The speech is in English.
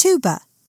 tuba.